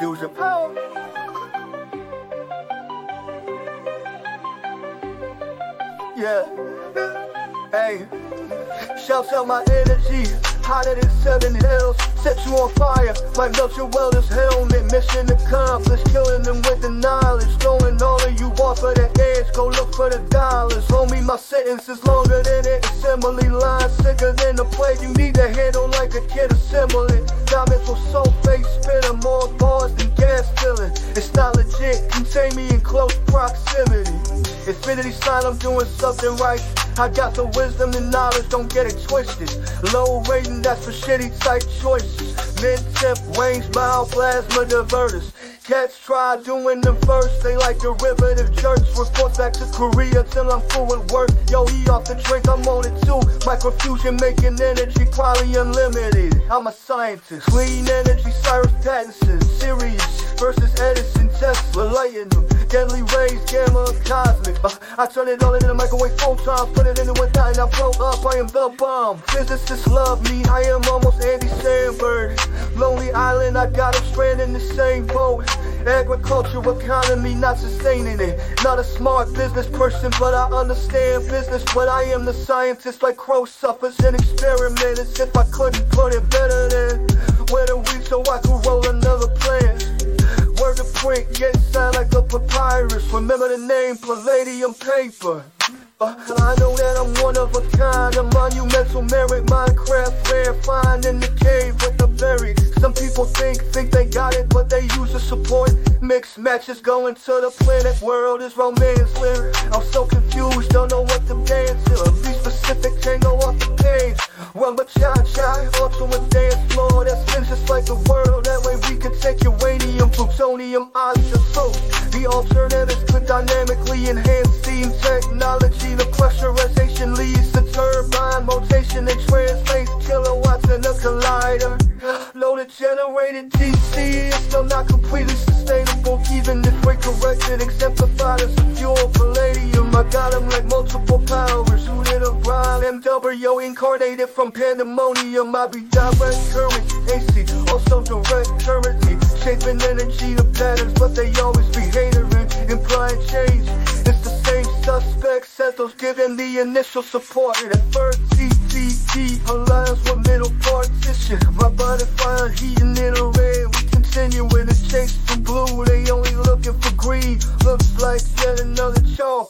Fusion power. Yeah. Hey. Shouts out my energy. Hotter than seven hills. Set you on fire. Might melt your wellness helmet. Mission accomplished. Killing them with the knowledge. Throwing all of you off of the edge. Go look for the dollars. Homie, my sentence is longer than an assembly line. Sicker than the plague. You need to handle like a kid assembling. It's not legit. Contain me in close proximity. Infinity sign, I'm doing something right. I got the wisdom and knowledge, don't get it twisted. Low rating, that's for shitty type choices. Mid tip, range, mild plasma diverters. Cats try doing them first, they like derivative jerks. Report back to Korea till I'm full with work. Yo, he off the drink, I'm on it too. Microfusion making energy, probably unlimited. I'm a scientist. Clean energy, Cyrus Pattinson. Sirius versus Edison, Tesla, lighting them. Deadly rays, gamma, cosmic. Uh, I turn it all into microwave photon, put it into a dot, and I blow up. I am the bomb. Physicists love me, I am almost Andy Samberg. I got a strand in the same boat. Agriculture economy, not sustaining it. Not a smart business person, but I understand business. But I am the scientist, like Crow suffers an experiment. As if I couldn't put it better than where the weed so I could roll another plant. Word to print, yet sound like a papyrus. Remember the name, palladium paper. Uh, I know that I'm one of a kind, a monumental merit, Minecraft rare, find in the cave with the buried. Mixed matches going to the planet, world is romance lyric. I'm so confused, don't know what to dance to. Be specific, tango off the page. Well, but cha cha, ultimate dance floor that spins just like the world. That way we can take uranium, plutonium, isotope. The alternatives could dynamically enhance steam technology. The pressurization leads to turbine rotation and translates kilowatts in a collider. Loaded generated DC is still not completely sustainable, even if we corrected, exemplified as a fuel palladium. I got 'em like multiple powers. Did a rhyme? MW incarnated from pandemonium. I be direct current, AC, also direct currency. Shaping energy to patterns, but they always be hatering, implying change. It's the same suspects as those giving the initial support. At first, TTT aligns with middle partition. My body find heating in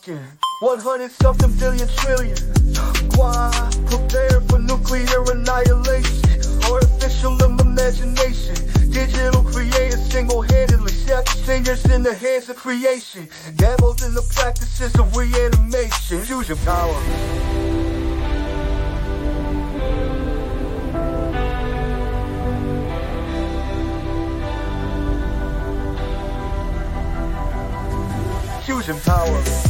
chalking. 100 something billion trillion. Why prepare for nuclear annihilation? Artificial imagination. Digital creators single-handedly set singers in the hands of creation. Dabbled in the practices of reanimation. Fusion power. Fusion power.